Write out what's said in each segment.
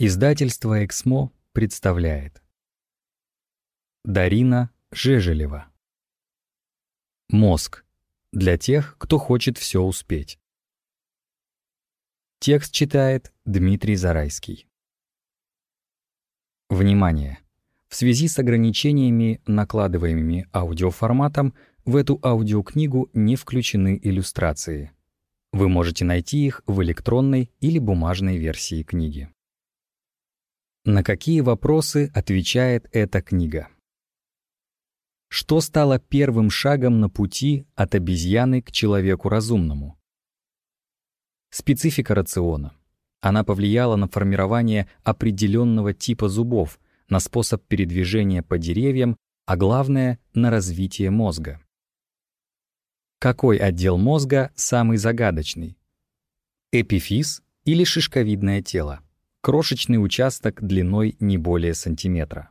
Издательство «Эксмо» представляет Дарина Жежелева Мозг. Для тех, кто хочет все успеть. Текст читает Дмитрий Зарайский. Внимание! В связи с ограничениями, накладываемыми аудиоформатом, в эту аудиокнигу не включены иллюстрации. Вы можете найти их в электронной или бумажной версии книги. На какие вопросы отвечает эта книга? Что стало первым шагом на пути от обезьяны к человеку разумному? Специфика рациона. Она повлияла на формирование определенного типа зубов, на способ передвижения по деревьям, а главное — на развитие мозга. Какой отдел мозга самый загадочный? Эпифиз или шишковидное тело? Крошечный участок длиной не более сантиметра.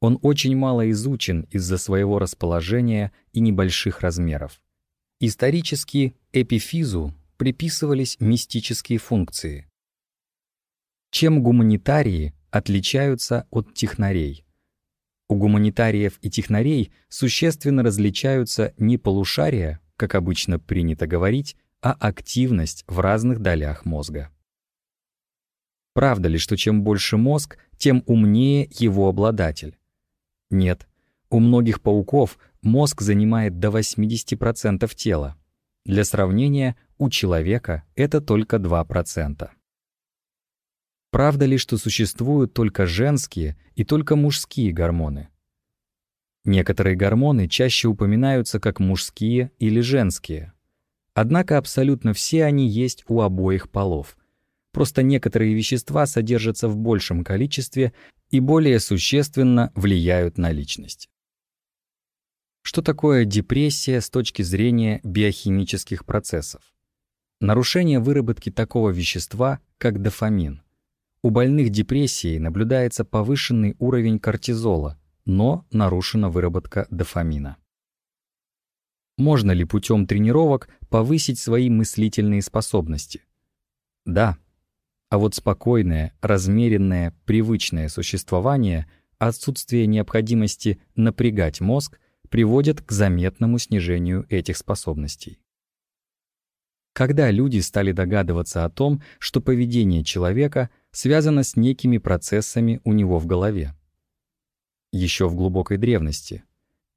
Он очень мало изучен из-за своего расположения и небольших размеров. Исторически эпифизу приписывались мистические функции. Чем гуманитарии отличаются от технарей? У гуманитариев и технарей существенно различаются не полушария, как обычно принято говорить, а активность в разных долях мозга. Правда ли, что чем больше мозг, тем умнее его обладатель? Нет. У многих пауков мозг занимает до 80% тела. Для сравнения, у человека это только 2%. Правда ли, что существуют только женские и только мужские гормоны? Некоторые гормоны чаще упоминаются как мужские или женские. Однако абсолютно все они есть у обоих полов — Просто некоторые вещества содержатся в большем количестве и более существенно влияют на личность. Что такое депрессия с точки зрения биохимических процессов? Нарушение выработки такого вещества, как дофамин. У больных депрессией наблюдается повышенный уровень кортизола, но нарушена выработка дофамина. Можно ли путем тренировок повысить свои мыслительные способности? Да, а вот спокойное, размеренное, привычное существование, отсутствие необходимости напрягать мозг приводят к заметному снижению этих способностей. Когда люди стали догадываться о том, что поведение человека связано с некими процессами у него в голове? Еще в глубокой древности.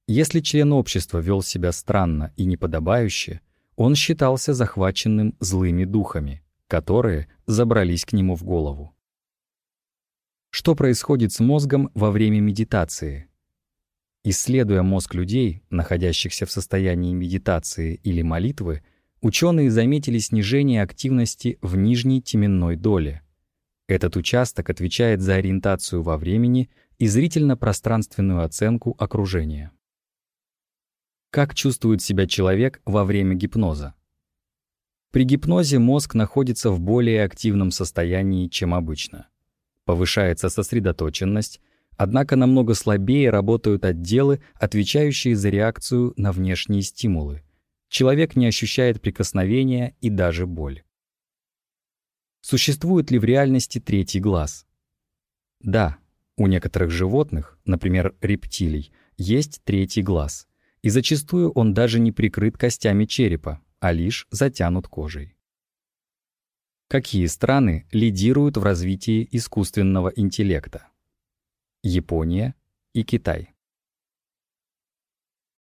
Если член общества вел себя странно и неподобающе, он считался захваченным злыми духами — которые забрались к нему в голову. Что происходит с мозгом во время медитации? Исследуя мозг людей, находящихся в состоянии медитации или молитвы, ученые заметили снижение активности в нижней теменной доле. Этот участок отвечает за ориентацию во времени и зрительно-пространственную оценку окружения. Как чувствует себя человек во время гипноза? При гипнозе мозг находится в более активном состоянии, чем обычно. Повышается сосредоточенность, однако намного слабее работают отделы, отвечающие за реакцию на внешние стимулы. Человек не ощущает прикосновения и даже боль. Существует ли в реальности третий глаз? Да, у некоторых животных, например, рептилий, есть третий глаз, и зачастую он даже не прикрыт костями черепа, а лишь затянут кожей. Какие страны лидируют в развитии искусственного интеллекта? Япония и Китай.